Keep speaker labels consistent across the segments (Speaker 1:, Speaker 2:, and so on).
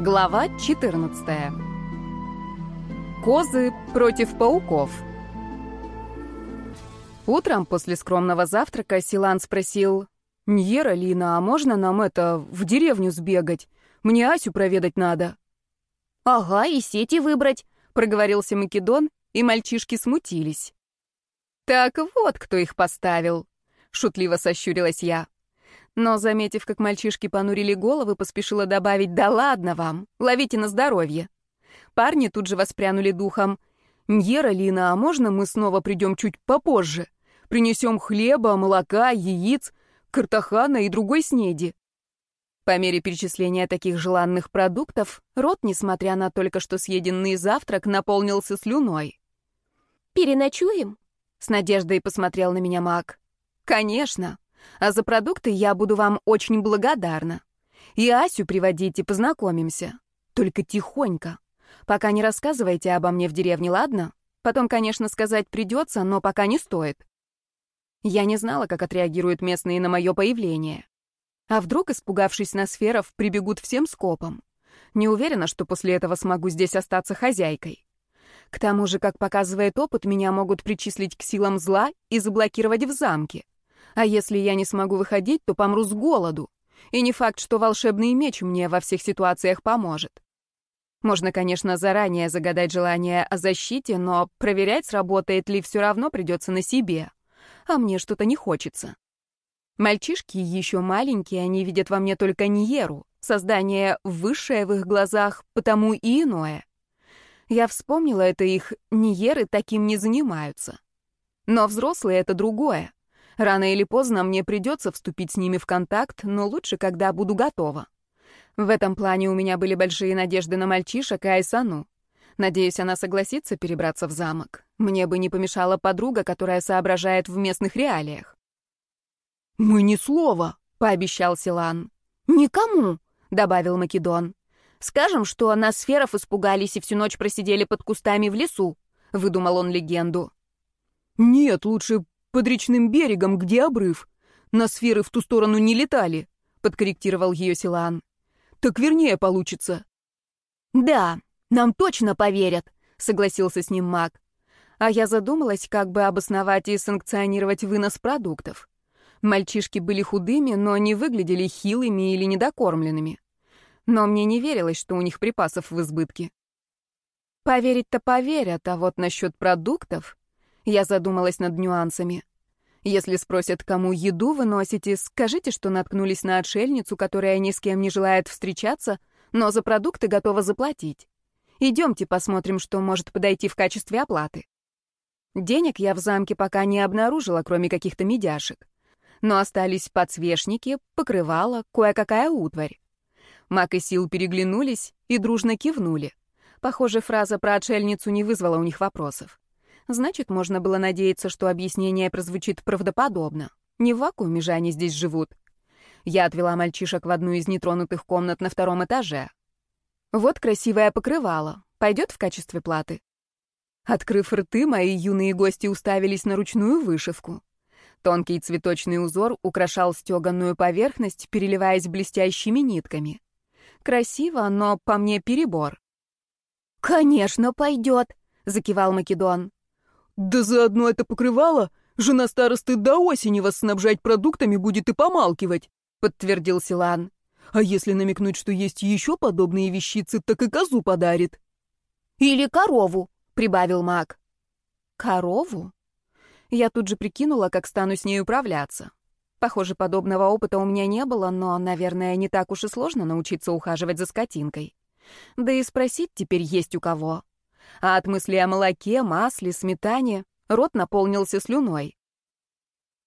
Speaker 1: Глава 14. Козы против пауков. Утром после скромного завтрака Силан спросил, «Ньера, Лина, а можно нам это, в деревню сбегать? Мне Асю проведать надо».
Speaker 2: «Ага, и сети выбрать», — проговорился
Speaker 1: Македон, и мальчишки смутились. «Так вот, кто их поставил», — шутливо сощурилась я. Но, заметив, как мальчишки понурили головы, поспешила добавить «Да ладно вам, ловите на здоровье». Парни тут же воспрянули духом. «Ньера, Лина, а можно мы снова придем чуть попозже? Принесем хлеба, молока, яиц, картахана и другой снеди». По мере перечисления таких желанных продуктов, рот, несмотря на только что съеденный завтрак, наполнился слюной.
Speaker 2: «Переночуем?» — с надеждой посмотрел на меня маг.
Speaker 1: «Конечно. А за продукты я буду вам очень благодарна. И Асю приводите, познакомимся. Только тихонько. Пока не рассказывайте обо мне в деревне, ладно? Потом, конечно, сказать придется, но пока не стоит. Я не знала, как отреагируют местные на мое появление. А вдруг, испугавшись на сферов, прибегут всем скопом? Не уверена, что после этого смогу здесь остаться хозяйкой. К тому же, как показывает опыт, меня могут причислить к силам зла и заблокировать в замке. А если я не смогу выходить, то помру с голоду. И не факт, что волшебный меч мне во всех ситуациях поможет. Можно, конечно, заранее загадать желание о защите, но проверять, сработает ли, все равно придется на себе. А мне что-то не хочется. Мальчишки еще маленькие, они видят во мне только Ниеру, создание высшее в их глазах, потому и иное. Я вспомнила это их, Ниеры таким не занимаются. Но взрослые — это другое. Рано или поздно мне придется вступить с ними в контакт, но лучше, когда буду готова. В этом плане у меня были большие надежды на мальчишек и Айсану. Надеюсь, она согласится перебраться в замок. Мне бы не помешала подруга, которая соображает в местных реалиях.
Speaker 3: «Мы ни слова», — пообещал Силан.
Speaker 2: «Никому», — добавил Македон. «Скажем, что нас сферов испугались и всю ночь просидели под кустами в лесу», — выдумал он легенду.
Speaker 3: «Нет, лучше под речным берегом, где обрыв. На сферы в ту сторону не летали», — подкорректировал ее Силан. «Так вернее получится».
Speaker 2: «Да, нам точно поверят», — согласился с ним маг.
Speaker 1: А я задумалась, как бы обосновать и санкционировать вынос продуктов. Мальчишки были худыми, но не выглядели хилыми или недокормленными. Но мне не верилось, что у них припасов в избытке. Поверить-то поверят, а вот насчет продуктов... Я задумалась над нюансами. Если спросят, кому еду вы носите, скажите, что наткнулись на отшельницу, которая ни с кем не желает встречаться, но за продукты готова заплатить. Идемте посмотрим, что может подойти в качестве оплаты. Денег я в замке пока не обнаружила, кроме каких-то медяшек. Но остались подсвечники, покрывало, кое-какая утварь. Мак и Сил переглянулись и дружно кивнули. Похоже, фраза про отшельницу не вызвала у них вопросов. Значит, можно было надеяться, что объяснение прозвучит правдоподобно. Не в вакууме же они здесь живут. Я отвела мальчишек в одну из нетронутых комнат на втором этаже. Вот красивое покрывало. Пойдет в качестве платы. Открыв рты, мои юные гости уставились на ручную вышивку. Тонкий цветочный узор украшал стеганную поверхность, переливаясь блестящими нитками. Красиво, но по мне перебор.
Speaker 2: «Конечно, пойдет», — закивал Македон.
Speaker 3: Да заодно это покрывало жена старосты до осени вас снабжать продуктами будет и помалкивать, подтвердил Силан. А если намекнуть, что есть еще подобные вещицы, так и козу подарит.
Speaker 2: Или корову, прибавил маг.
Speaker 1: Корову? Я тут же прикинула, как стану с ней управляться. Похоже, подобного опыта у меня не было, но, наверное, не так уж и сложно научиться ухаживать за скотинкой. Да и спросить теперь есть у кого а от мысли о молоке, масле, сметане рот наполнился слюной.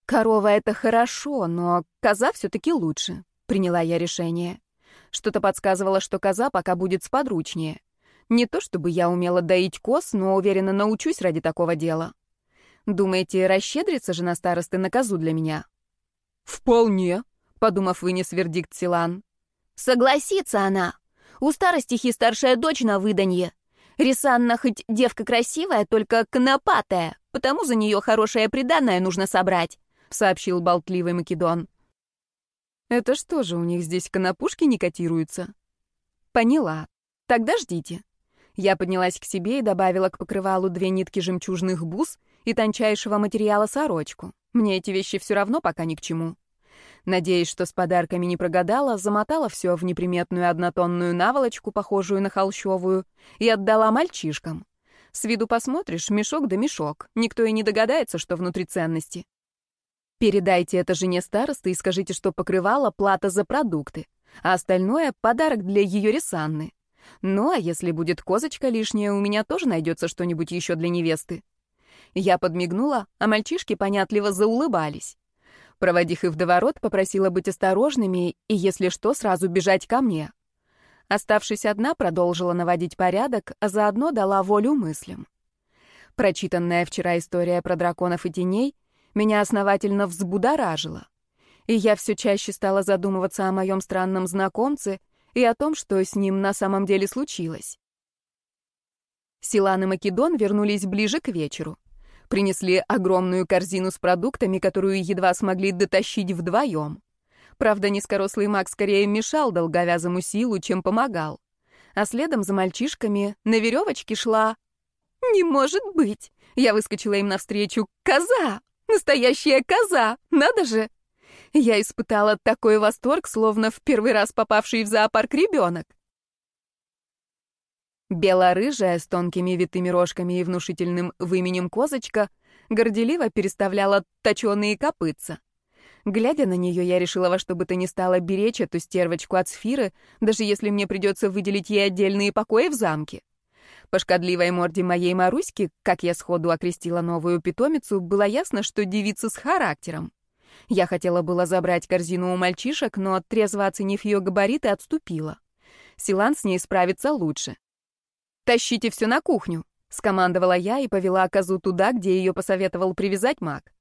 Speaker 1: «Корова — это хорошо, но коза все-таки лучше», — приняла я решение. Что-то подсказывало, что коза пока будет сподручнее. Не то чтобы я умела доить коз, но уверенно научусь ради такого дела. Думаете, расщедрится жена старосты на козу для меня?
Speaker 3: «Вполне», —
Speaker 1: подумав, вынес вердикт Силан.
Speaker 2: «Согласится она. У старостихи старшая дочь на выданье. Рисанна хоть девка красивая, только конопатая, потому за нее хорошее приданное нужно собрать», — сообщил болтливый Македон.
Speaker 1: «Это что же, у них здесь конопушки не котируются?» Поняла. Тогда ждите. Я поднялась к себе и добавила к покрывалу две нитки жемчужных бус и тончайшего материала сорочку. Мне эти вещи все равно пока ни к чему. Надеясь, что с подарками не прогадала, замотала все в неприметную однотонную наволочку, похожую на холщовую, и отдала мальчишкам. С виду посмотришь, мешок да мешок. Никто и не догадается, что внутри ценности. Передайте это жене старосты и скажите, что покрывала плата за продукты, а остальное — подарок для ее Ресанны. Ну, а если будет козочка лишняя, у меня тоже найдется что-нибудь еще для невесты. Я подмигнула, а мальчишки понятливо заулыбались. Проводив их в доворот, попросила быть осторожными и, если что, сразу бежать ко мне. Оставшись одна, продолжила наводить порядок, а заодно дала волю мыслям. Прочитанная вчера история про драконов и теней меня основательно взбудоражила. И я все чаще стала задумываться о моем странном знакомце и о том, что с ним на самом деле случилось. Силан и Македон вернулись ближе к вечеру. Принесли огромную корзину с продуктами, которую едва смогли дотащить вдвоем. Правда, низкорослый маг скорее мешал долговязому силу, чем помогал. А следом за мальчишками на веревочке шла... «Не может быть!» Я выскочила им навстречу. «Коза! Настоящая коза! Надо же!» Я испытала такой восторг, словно в первый раз попавший в зоопарк ребенок. Белорыжая, с тонкими витыми рожками и внушительным выменем козочка, горделиво переставляла точеные копытца. Глядя на нее, я решила во что бы то ни стало беречь эту стервочку от сфиры, даже если мне придется выделить ей отдельные покои в замке. По шкодливой морде моей Маруськи, как я сходу окрестила новую питомицу, было ясно, что девица с характером. Я хотела было забрать корзину у мальчишек, но, трезво оценив ее габариты, отступила. Силан с ней справится лучше. «Тащите все на кухню», — скомандовала я и повела козу туда, где ее посоветовал привязать маг.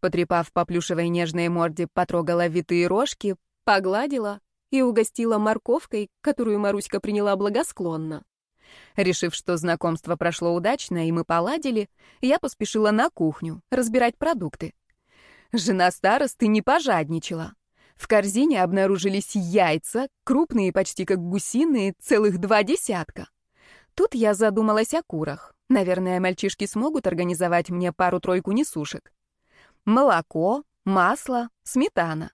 Speaker 1: Потрепав по плюшевой нежной морде, потрогала витые рожки, погладила и угостила морковкой, которую Маруська приняла благосклонно. Решив, что знакомство прошло удачно и мы поладили, я поспешила на кухню разбирать продукты. Жена старосты не пожадничала. В корзине обнаружились яйца, крупные почти как гусиные, целых два десятка. Тут я задумалась о курах. Наверное, мальчишки смогут организовать мне пару-тройку несушек. Молоко, масло, сметана.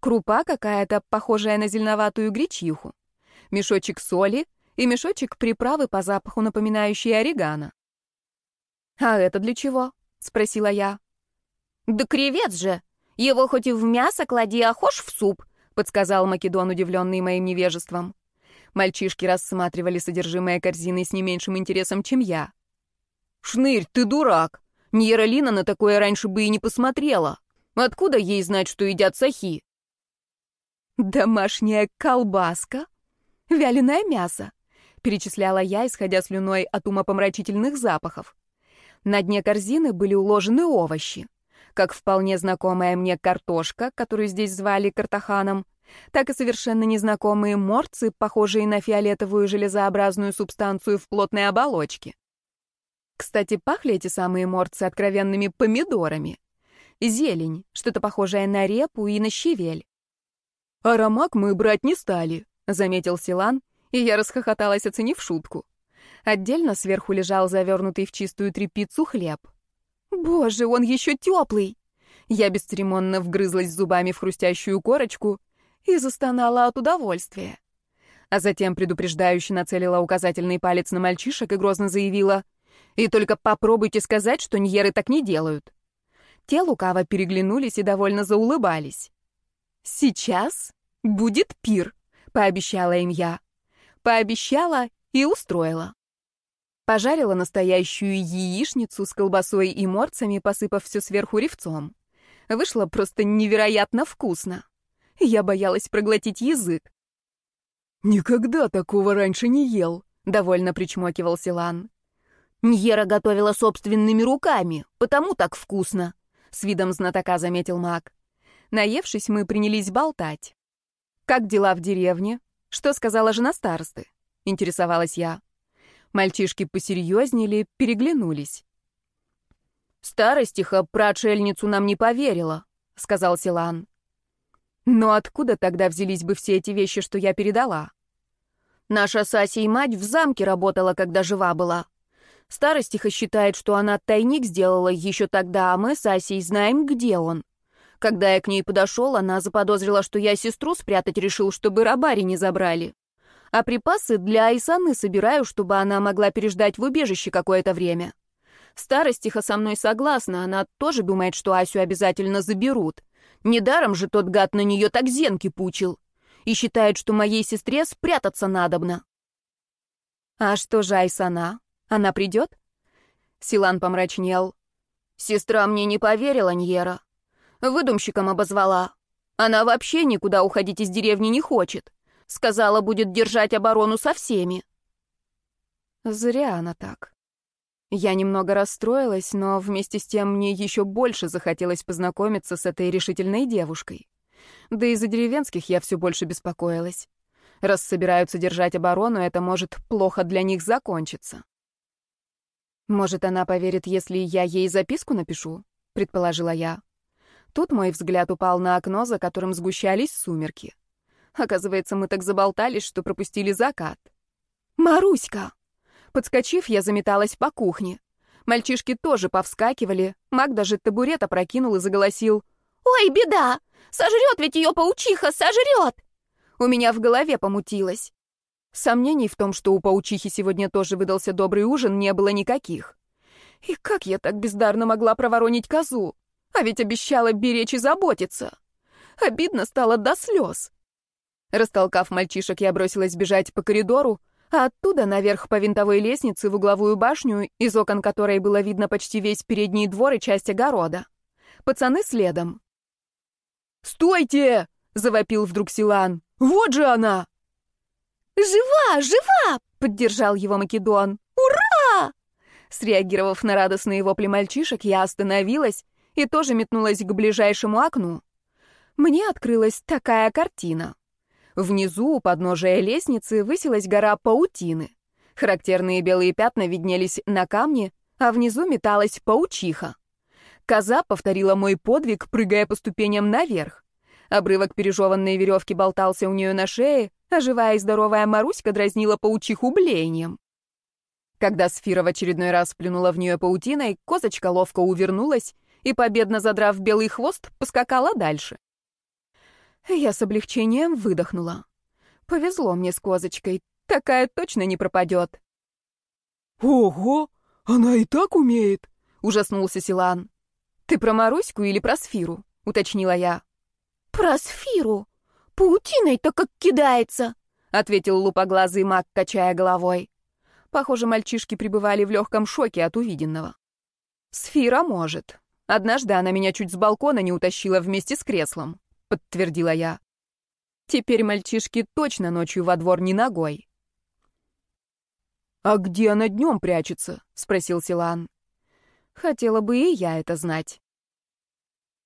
Speaker 1: Крупа какая-то, похожая на зеленоватую гречиху. Мешочек соли и мешочек приправы по запаху, напоминающий орегано. «А это для чего?» — спросила я. «Да кревец же! Его хоть и в мясо клади, а хошь в суп», — подсказал Македон, удивленный моим невежеством. Мальчишки рассматривали содержимое корзины с не меньшим интересом, чем я. «Шнырь, ты дурак! Ньеролина на такое раньше бы и не посмотрела. Откуда ей знать, что едят сахи?» «Домашняя колбаска? Вяленое мясо?» — перечисляла я, исходя слюной от умопомрачительных запахов. На дне корзины были уложены овощи как вполне знакомая мне картошка, которую здесь звали картаханом, так и совершенно незнакомые морцы, похожие на фиолетовую железообразную субстанцию в плотной оболочке. Кстати, пахли эти самые морцы откровенными помидорами. Зелень, что-то похожее на репу и на щавель. «Аромак мы брать не стали», — заметил Силан, и я расхохоталась, оценив шутку. Отдельно сверху лежал завернутый в чистую тряпицу хлеб. Боже, он еще теплый! Я бесцеремонно вгрызлась зубами в хрустящую корочку и застонала от удовольствия. А затем предупреждающе нацелила указательный палец на мальчишек и грозно заявила «И только попробуйте сказать, что ньеры так не делают». Те лукаво переглянулись и довольно заулыбались. «Сейчас будет пир», — пообещала им я. Пообещала и устроила. Пожарила настоящую яичницу с колбасой и морцами, посыпав все сверху ревцом. Вышло просто невероятно вкусно. Я боялась проглотить язык.
Speaker 3: «Никогда такого раньше не ел», — довольно причмокивал Силан.
Speaker 2: «Ньера готовила собственными руками, потому так вкусно», — с видом знатока заметил маг.
Speaker 1: Наевшись, мы принялись болтать. «Как дела в деревне? Что сказала жена старосты?» — интересовалась я. Мальчишки посерьезнели, переглянулись.
Speaker 2: «Старостиха про отшельницу нам не поверила», — сказал Силан.
Speaker 1: «Но откуда тогда взялись бы все эти вещи, что я передала?»
Speaker 2: Наша Сася и мать в замке работала, когда жива была. Старостиха считает, что она тайник сделала еще тогда, а мы с Асей знаем, где он. Когда я к ней подошел, она заподозрила, что я сестру спрятать решил, чтобы рабари не забрали. А припасы для Айсаны собираю, чтобы она могла переждать в убежище какое-то время. Старостиха со мной согласна, она тоже думает, что Асю обязательно заберут. Недаром же тот гад на нее так зенки пучил. И считает, что моей сестре спрятаться надобно.
Speaker 1: А что же Айсана? Она придет? Силан помрачнел.
Speaker 2: Сестра мне не поверила, Ньера. Выдумщиком обозвала. Она вообще никуда уходить из деревни не хочет. Сказала, будет держать оборону со всеми.
Speaker 1: Зря она так. Я немного расстроилась, но вместе с тем мне еще больше захотелось познакомиться с этой решительной девушкой. Да и за деревенских я все больше беспокоилась. Раз собираются держать оборону, это может плохо для них закончиться. «Может, она поверит, если я ей записку напишу?» — предположила я. Тут мой взгляд упал на окно, за которым сгущались сумерки. Оказывается, мы так заболтались, что пропустили закат. «Маруська!» Подскочив, я заметалась по кухне. Мальчишки тоже повскакивали, маг даже табурет опрокинул и заголосил.
Speaker 2: «Ой, беда! Сожрет ведь ее паучиха, сожрет!»
Speaker 1: У меня в голове помутилось. Сомнений в том, что у паучихи сегодня тоже выдался добрый ужин, не было никаких. И как я так бездарно могла проворонить козу? А ведь обещала беречь и заботиться. Обидно стало до слез. Растолкав мальчишек, я бросилась бежать по коридору, а оттуда наверх по винтовой лестнице в угловую башню, из окон которой было видно почти весь передний двор и часть огорода. Пацаны следом. «Стойте!» — завопил вдруг Силан. «Вот же она!»
Speaker 2: «Жива! Жива!» — поддержал его Македон. «Ура!»
Speaker 1: Среагировав на радостные вопли мальчишек, я остановилась и тоже метнулась к ближайшему окну. Мне открылась такая картина. Внизу, у подножия лестницы, высилась гора паутины. Характерные белые пятна виднелись на камне, а внизу металась паучиха. Коза повторила мой подвиг, прыгая по ступеням наверх. Обрывок пережеванной веревки болтался у нее на шее, а живая и здоровая Маруська дразнила паучиху блеянием. Когда Сфира в очередной раз плюнула в нее паутиной, козочка ловко увернулась и, победно задрав белый хвост, поскакала дальше. Я с облегчением выдохнула. Повезло мне с козочкой, такая точно не пропадет.
Speaker 3: «Ого, она и так умеет!» — ужаснулся Силан.
Speaker 1: «Ты про Маруську или про Сфиру?» — уточнила я.
Speaker 2: «Про Сфиру!» «Паутиной-то как кидается!»
Speaker 1: — ответил лупоглазый маг, качая головой. Похоже, мальчишки пребывали в легком шоке от увиденного. «Сфира может. Однажды она меня чуть с балкона не утащила вместе с креслом», — подтвердила я. «Теперь мальчишки точно ночью во двор не ногой».
Speaker 3: «А где она днем прячется?» — спросил Силан.
Speaker 1: «Хотела бы и я это знать».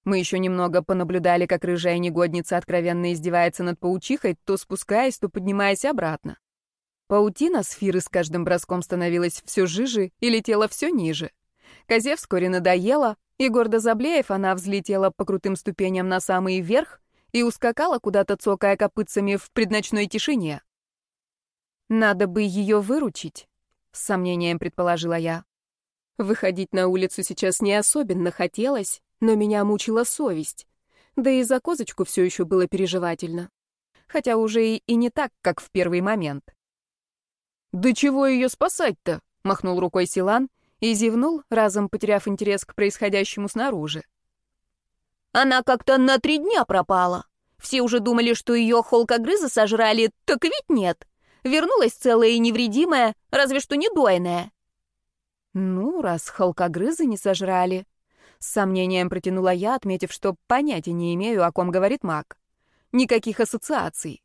Speaker 1: Мы еще немного понаблюдали, как рыжая негодница откровенно издевается над паучихой, то спускаясь, то поднимаясь обратно. Паутина сферы с каждым броском становилась все жиже и летела все ниже. Козе вскоре надоело, и гордо заблеев она взлетела по крутым ступеням на самый верх и ускакала куда-то, цокая копытцами в предночной тишине. «Надо бы ее выручить», — с сомнением предположила я. Выходить на улицу сейчас не особенно хотелось, но меня мучила совесть. Да и за козочку все еще было переживательно. Хотя уже и, не так, как в первый момент.
Speaker 3: «Да чего ее спасать-то?» — махнул рукой Силан
Speaker 1: и зевнул, разом потеряв интерес к происходящему снаружи.
Speaker 2: «Она как-то на три дня пропала. Все уже думали, что ее холкогрызы сожрали, так ведь нет. Вернулась целая и невредимая, разве что недойная».
Speaker 1: «Ну, раз холкогрызы не сожрали, с сомнением протянула я, отметив, что понятия не имею, о ком говорит маг. Никаких ассоциаций.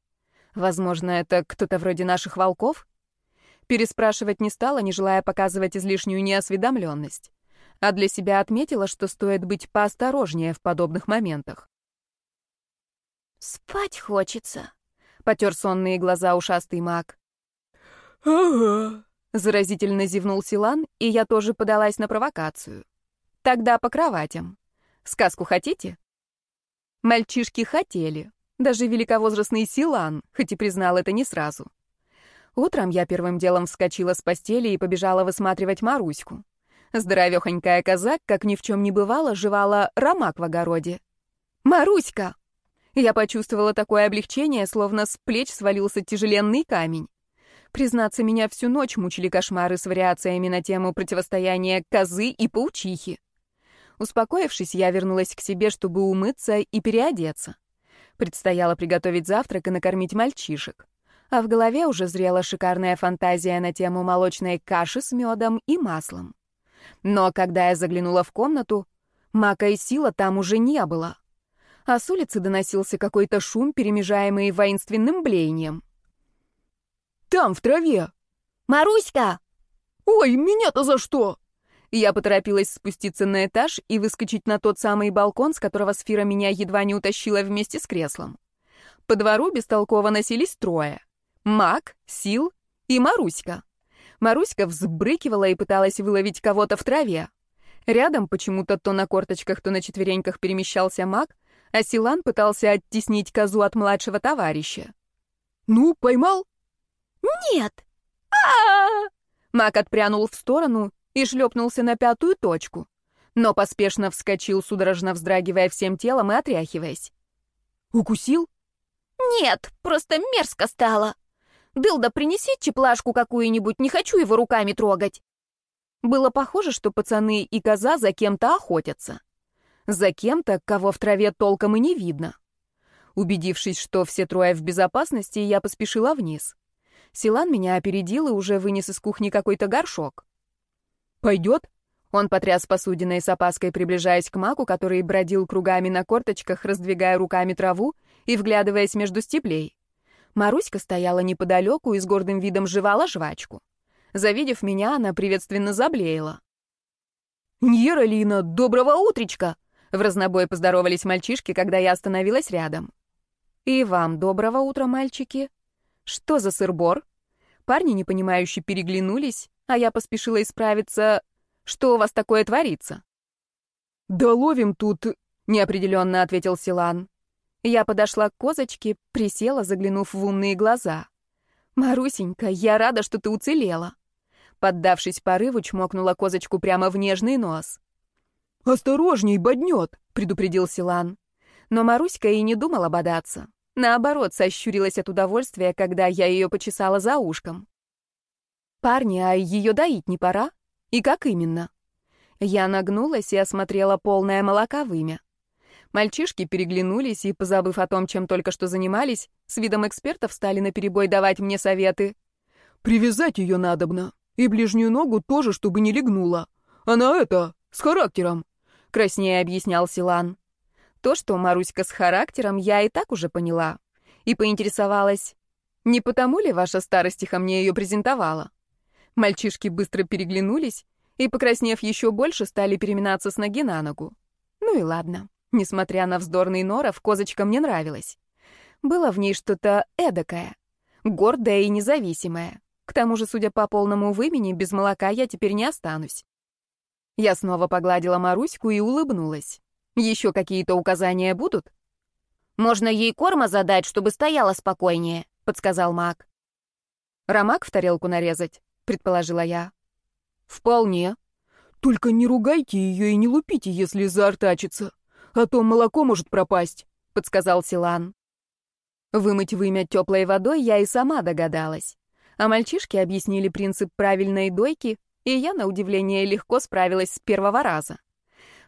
Speaker 1: Возможно, это кто-то вроде наших волков? Переспрашивать не стала, не желая показывать излишнюю неосведомленность. А для себя отметила, что стоит быть поосторожнее в подобных моментах.
Speaker 2: «Спать хочется», —
Speaker 1: потер сонные глаза ушастый маг.
Speaker 3: «Ага», —
Speaker 1: заразительно зевнул Силан, и я тоже подалась на провокацию. Тогда по кроватям. Сказку хотите? Мальчишки хотели. Даже великовозрастный Силан, хоть и признал это не сразу. Утром я первым делом вскочила с постели и побежала высматривать Маруську. Здоровехонькая коза, как ни в чем не бывало, жевала ромак в огороде. «Маруська!» Я почувствовала такое облегчение, словно с плеч свалился тяжеленный камень. Признаться, меня всю ночь мучили кошмары с вариациями на тему противостояния козы и паучихи. Успокоившись, я вернулась к себе, чтобы умыться и переодеться. Предстояло приготовить завтрак и накормить мальчишек. А в голове уже зрела шикарная фантазия на тему молочной каши с медом и маслом. Но когда я заглянула в комнату, мака и сила там уже не было. А с улицы доносился какой-то шум, перемежаемый воинственным блеянием.
Speaker 3: «Там, в траве!»
Speaker 2: «Маруська!»
Speaker 3: «Ой, меня-то за что?»
Speaker 1: Я поторопилась спуститься на этаж и выскочить на тот самый балкон, с которого сфера меня едва не утащила вместе с креслом. По двору бестолково носились трое. Мак, Сил и Маруська. Маруська взбрыкивала и пыталась выловить кого-то в траве. Рядом почему-то то на корточках, то на четвереньках перемещался Мак, а Силан пытался оттеснить козу от младшего товарища.
Speaker 3: «Ну, поймал?»
Speaker 2: «Нет!»
Speaker 1: а, -а, -а Мак отпрянул в сторону и шлепнулся на пятую точку, но поспешно вскочил, судорожно вздрагивая всем телом и отряхиваясь.
Speaker 3: «Укусил?»
Speaker 2: «Нет, просто мерзко стало. Дылда, принеси чеплашку какую-нибудь, не хочу его руками трогать».
Speaker 1: Было похоже, что пацаны и коза за кем-то охотятся. За кем-то, кого в траве толком и не видно. Убедившись, что все трое в безопасности, я поспешила вниз. Силан меня опередил и уже вынес из кухни какой-то горшок.
Speaker 3: «Пойдет?»
Speaker 1: Он потряс посудиной с опаской, приближаясь к маку, который бродил кругами на корточках, раздвигая руками траву и вглядываясь между степлей. Маруська стояла неподалеку и с гордым видом жевала жвачку. Завидев меня, она приветственно заблеяла.
Speaker 3: «Ньера Лина, доброго утречка!»
Speaker 1: В разнобой поздоровались мальчишки, когда я остановилась рядом. «И вам доброго утра, мальчики!» «Что за сырбор?» Парни, непонимающе, переглянулись, а я поспешила исправиться. Что у вас такое творится?
Speaker 3: Да ловим тут, неопределенно ответил Силан.
Speaker 1: Я подошла к козочке, присела, заглянув в умные глаза. «Марусенька, я рада, что ты уцелела». Поддавшись порыву, чмокнула козочку прямо в нежный нос.
Speaker 3: «Осторожней, боднет», — предупредил Силан.
Speaker 1: Но Маруська и не думала бодаться. Наоборот, сощурилась от удовольствия, когда я ее почесала за ушком. «Парни, а ее доить не пора? И как именно?» Я нагнулась и осмотрела полное молока вымя. Мальчишки переглянулись и, позабыв о том, чем только что занимались, с видом экспертов стали наперебой давать мне советы.
Speaker 3: «Привязать ее надобно. И ближнюю ногу тоже, чтобы не легнула. Она это, с характером», — краснее объяснял Силан.
Speaker 1: То, что Маруська с характером, я и так уже поняла. И поинтересовалась, не потому ли ваша старостиха мне ее презентовала? Мальчишки быстро переглянулись и, покраснев еще больше, стали переминаться с ноги на ногу. Ну и ладно. Несмотря на вздорный норов, козочка мне нравилась. Было в ней что-то эдакое, гордое и независимое. К тому же, судя по полному вымени, без молока я теперь не останусь. Я снова погладила Маруську и улыбнулась. Еще какие-то указания будут?
Speaker 2: Можно ей корма задать, чтобы стояла спокойнее, подсказал Мак.
Speaker 1: Ромак в тарелку нарезать предположила я.
Speaker 3: Вполне. Только не ругайте ее и не лупите, если заортачится, а то молоко может пропасть, подсказал Силан.
Speaker 1: Вымыть вымя теплой водой я и сама догадалась. А мальчишки объяснили принцип правильной дойки, и я, на удивление, легко справилась с первого раза.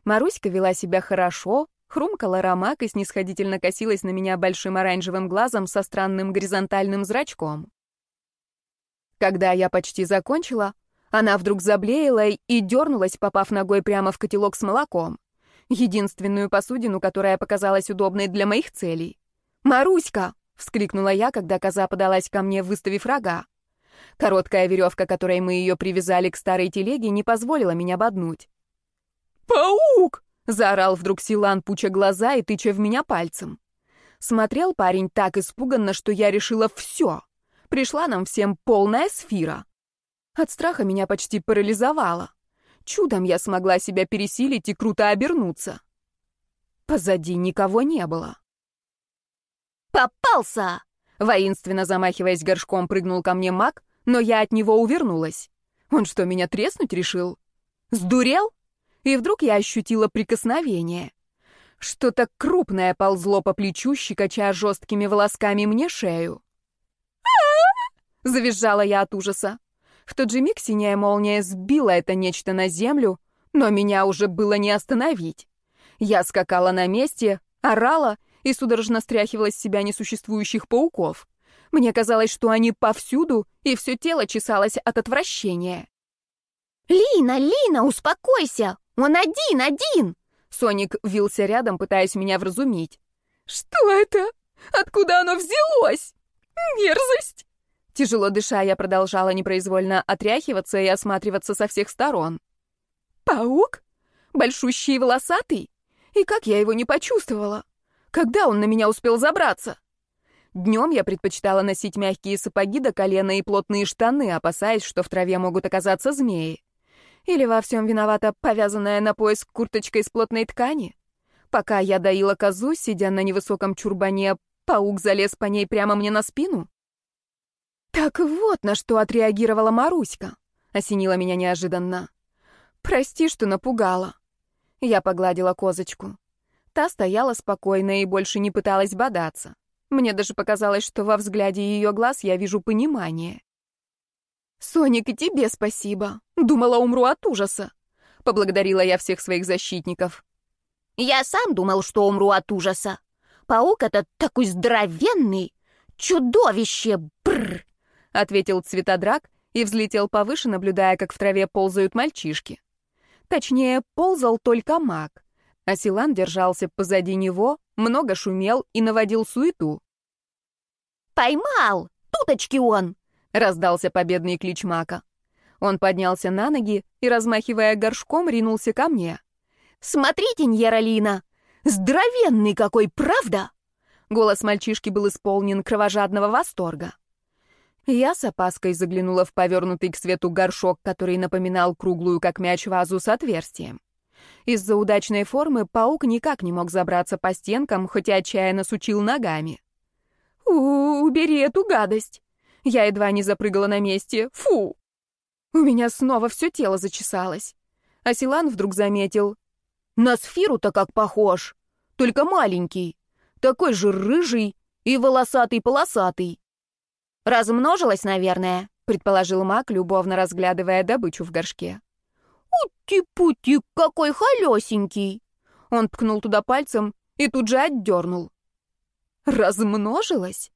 Speaker 1: Маруська вела себя хорошо, хрумкала ромак и снисходительно косилась на меня большим оранжевым глазом со странным горизонтальным зрачком. Когда я почти закончила, она вдруг заблеяла и дернулась, попав ногой прямо в котелок с молоком. Единственную посудину, которая показалась удобной для моих целей. «Маруська!» — вскрикнула я, когда коза подалась ко мне, выставив рога. Короткая веревка, которой мы ее привязали к старой телеге, не позволила меня боднуть.
Speaker 3: «Паук!»
Speaker 1: — заорал вдруг Силан, пуча глаза и тыча в меня пальцем. Смотрел парень так испуганно, что я решила все пришла нам всем полная сфера. От страха меня почти парализовало. Чудом я смогла себя пересилить и круто обернуться. Позади никого не было.
Speaker 2: «Попался!»
Speaker 1: Воинственно замахиваясь горшком, прыгнул ко мне маг, но я от него увернулась. Он что, меня треснуть решил? Сдурел? И вдруг я ощутила прикосновение. Что-то крупное ползло по плечу, щекоча жесткими волосками мне шею. Завизжала я от ужаса. В тот же миг синяя молния сбила это нечто на землю, но меня уже было не остановить. Я скакала на месте, орала и судорожно стряхивала с себя несуществующих пауков. Мне казалось, что они повсюду, и все тело чесалось от отвращения.
Speaker 2: «Лина, Лина, успокойся! Он один, один!»
Speaker 1: Соник вился рядом, пытаясь меня вразумить.
Speaker 3: «Что это? Откуда оно взялось? Мерзость!»
Speaker 1: Тяжело дыша, я продолжала непроизвольно отряхиваться и осматриваться со всех сторон. «Паук? Большущий и волосатый? И как я его не почувствовала? Когда он на меня успел забраться?» Днем я предпочитала носить мягкие сапоги до колена и плотные штаны, опасаясь, что в траве могут оказаться змеи. Или во всем виновата повязанная на пояс курточка из плотной ткани? Пока я доила козу, сидя на невысоком чурбане, паук залез по ней прямо мне на спину? Так вот на что отреагировала Маруська. Осенила меня неожиданно. Прости, что напугала. Я погладила козочку. Та стояла спокойно и больше не пыталась бодаться. Мне даже показалось, что во взгляде ее глаз я вижу понимание. «Соник, и тебе спасибо. Думала, умру от ужаса». Поблагодарила я всех своих защитников.
Speaker 2: «Я сам думал, что умру от ужаса. Паук этот такой здоровенный. Чудовище! Бррр!»
Speaker 1: — ответил Цветодрак и взлетел повыше, наблюдая, как в траве ползают мальчишки. Точнее, ползал только маг а Силан держался позади него, много шумел и наводил суету.
Speaker 2: «Поймал! Туточки он!»
Speaker 1: — раздался победный клич Мака. Он поднялся на ноги и, размахивая горшком, ринулся ко мне.
Speaker 2: «Смотрите, Ньералина! Здоровенный какой, правда?»
Speaker 1: Голос мальчишки был исполнен кровожадного восторга. Я с опаской заглянула в повернутый к свету горшок, который напоминал круглую, как мяч, вазу с отверстием. Из-за удачной формы паук никак не мог забраться по стенкам, хоть и отчаянно сучил ногами. «У, убери эту гадость!» Я едва не запрыгала на месте. «Фу!» У меня снова все тело зачесалось. А Силан вдруг заметил. «На сферу-то как похож, только маленький, такой же рыжий и волосатый-полосатый».
Speaker 2: «Размножилась, наверное», —
Speaker 1: предположил маг, любовно разглядывая добычу в горшке.
Speaker 2: «Ути-пути, какой холесенький!»
Speaker 1: Он ткнул туда пальцем и тут же отдернул. «Размножилась?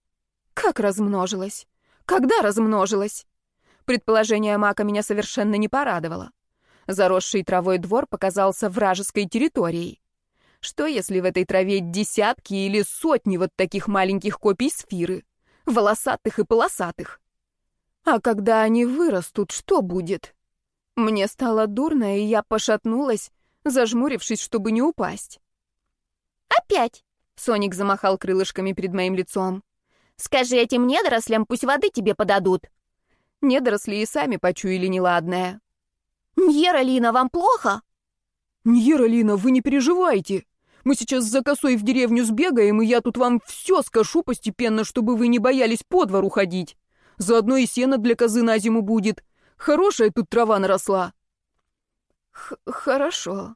Speaker 1: Как размножилась? Когда размножилась?» Предположение Мака меня совершенно не порадовало. Заросший травой двор показался вражеской территорией. Что, если в этой траве десятки или сотни вот таких маленьких копий сфиры, волосатых и полосатых? А когда они вырастут, что будет? Мне стало дурно, и я пошатнулась, зажмурившись, чтобы не упасть.
Speaker 2: «Опять!»
Speaker 1: — Соник замахал крылышками перед моим лицом.
Speaker 2: «Скажи этим недорослям, пусть воды тебе подадут!»
Speaker 1: Недоросли и сами почуяли неладное.
Speaker 2: «Ньералина, вам плохо?»
Speaker 3: «Ньералина, вы не переживайте. Мы сейчас за косой в деревню сбегаем, и я тут вам все скажу постепенно, чтобы вы не боялись по двору ходить. Заодно и сено для козы на зиму будет. Хорошая тут трава наросла.
Speaker 1: Х Хорошо.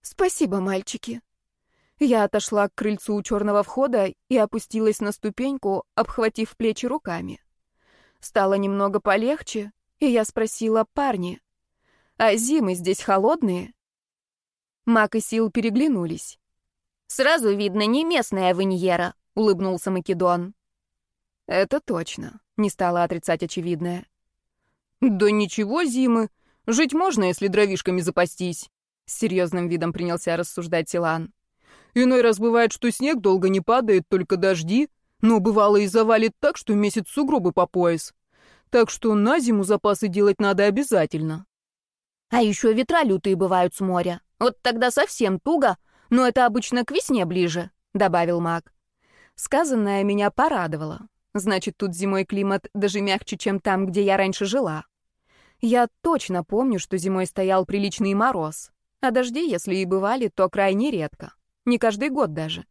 Speaker 1: Спасибо, мальчики. Я отошла к крыльцу у черного входа и опустилась на ступеньку, обхватив плечи руками. Стало немного полегче, и я спросила парни, «А зимы здесь холодные?» Мак и Сил переглянулись.
Speaker 2: «Сразу видно, не местная виньера», — улыбнулся Македон.
Speaker 1: «Это точно», — не стала отрицать очевидное.
Speaker 3: «Да ничего, Зимы. Жить можно, если дровишками запастись», — с серьезным видом принялся рассуждать Силан. «Иной раз бывает, что снег долго не падает, только дожди, но бывало и завалит так, что месяц сугробы по пояс. Так что на зиму запасы делать надо обязательно».
Speaker 2: «А еще ветра лютые бывают с моря. Вот тогда совсем туго, но это обычно к весне ближе», — добавил маг.
Speaker 1: Сказанное меня порадовало. Значит, тут зимой климат даже мягче, чем там, где я раньше жила. Я точно помню, что зимой стоял приличный мороз, а дожди, если и бывали, то крайне редко. Не каждый год даже.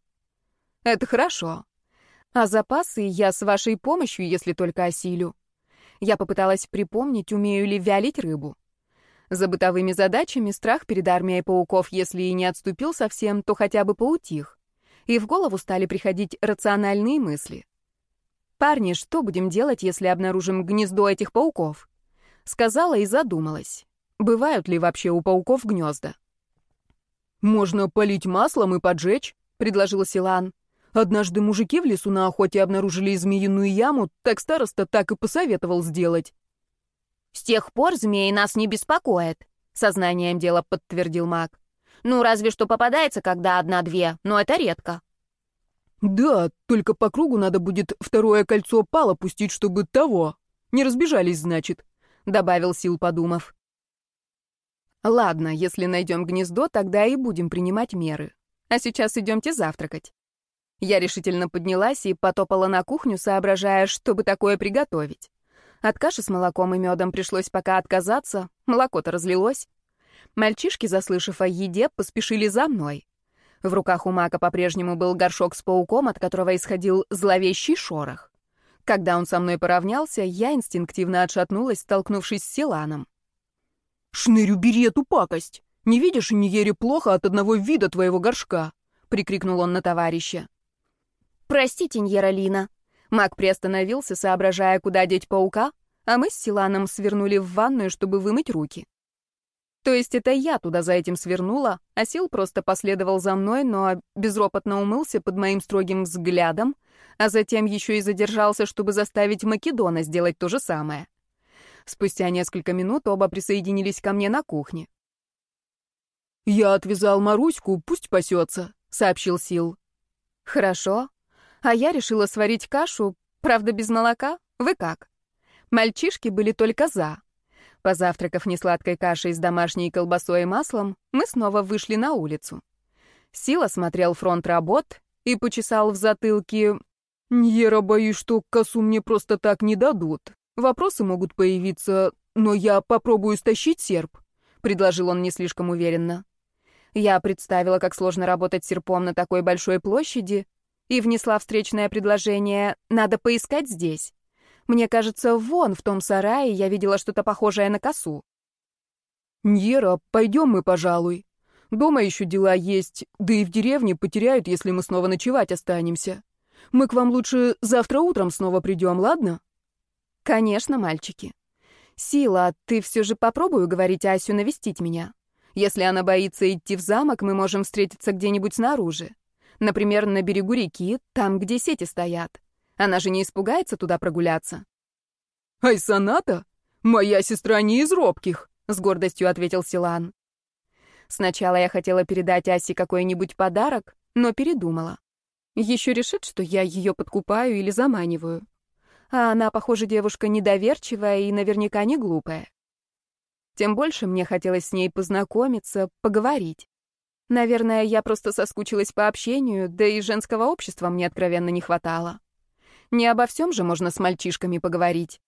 Speaker 1: Это хорошо. А запасы я с вашей помощью, если только осилю. Я попыталась припомнить, умею ли вялить рыбу. За бытовыми задачами страх перед армией пауков, если и не отступил совсем, то хотя бы поутих. И в голову стали приходить рациональные мысли. «Парни, что будем делать, если обнаружим гнездо этих пауков?» Сказала и задумалась. Бывают ли вообще у пауков гнезда?
Speaker 3: «Можно полить маслом и поджечь», — предложил Силан. «Однажды мужики в лесу на охоте обнаружили змеиную яму, так староста так и посоветовал сделать».
Speaker 2: «С тех пор змеи нас не беспокоят», — сознанием дела подтвердил маг. «Ну, разве что попадается, когда одна-две, но это редко».
Speaker 3: «Да, только по кругу надо будет второе кольцо пала пустить, чтобы того. Не разбежались, значит», — добавил Сил, подумав.
Speaker 1: Ладно, если найдем гнездо, тогда и будем принимать меры. А сейчас идемте завтракать. Я решительно поднялась и потопала на кухню, соображая, чтобы такое приготовить. От каши с молоком и медом пришлось пока отказаться, молоко-то разлилось. Мальчишки, заслышав о еде, поспешили за мной. В руках у Мака по-прежнему был горшок с пауком, от которого исходил зловещий шорох. Когда он со мной поравнялся, я инстинктивно отшатнулась, столкнувшись с Силаном.
Speaker 3: «Шнырь, убери эту пакость! Не видишь, Ниере плохо от одного вида твоего горшка!» — прикрикнул он на товарища.
Speaker 2: «Простите, Ньералина».
Speaker 1: Маг приостановился, соображая, куда деть паука, а мы с Силаном свернули в ванную, чтобы вымыть руки. То есть это я туда за этим свернула, а Сил просто последовал за мной, но безропотно умылся под моим строгим взглядом, а затем еще и задержался, чтобы заставить Македона сделать то же самое. Спустя несколько минут оба присоединились ко мне на кухне.
Speaker 3: «Я отвязал Маруську, пусть пасется», — сообщил Сил.
Speaker 1: «Хорошо. А я решила сварить кашу, правда, без молока. Вы как?» Мальчишки были только «за». Позавтракав несладкой кашей с домашней колбасой и маслом, мы снова вышли на улицу. Сила смотрел фронт работ и почесал в затылке.
Speaker 3: «Ньера, боюсь, что косу мне просто так не дадут. Вопросы могут появиться, но я попробую стащить серп», — предложил он не слишком уверенно.
Speaker 1: Я представила, как сложно работать серпом на такой большой площади, и внесла встречное предложение «надо поискать здесь». Мне кажется, вон в том сарае я видела что-то похожее на косу.
Speaker 3: «Ньера, пойдем мы, пожалуй. Дома еще дела есть, да и в деревне потеряют, если мы снова ночевать останемся. Мы к вам лучше завтра утром снова придем, ладно?»
Speaker 1: «Конечно, мальчики. Сила, ты все же попробуй уговорить Асю навестить меня. Если она боится идти в замок, мы можем встретиться где-нибудь снаружи. Например, на берегу реки, там, где сети стоят. Она же не испугается туда прогуляться».
Speaker 3: «Айсаната? Моя сестра не из робких», — с гордостью ответил Силан.
Speaker 1: Сначала я хотела передать Асе какой-нибудь подарок, но передумала. Еще решит, что я ее подкупаю или заманиваю а она, похоже, девушка недоверчивая и наверняка не глупая. Тем больше мне хотелось с ней познакомиться, поговорить. Наверное, я просто соскучилась по общению, да и женского общества мне откровенно не хватало. Не обо всем же можно с мальчишками поговорить.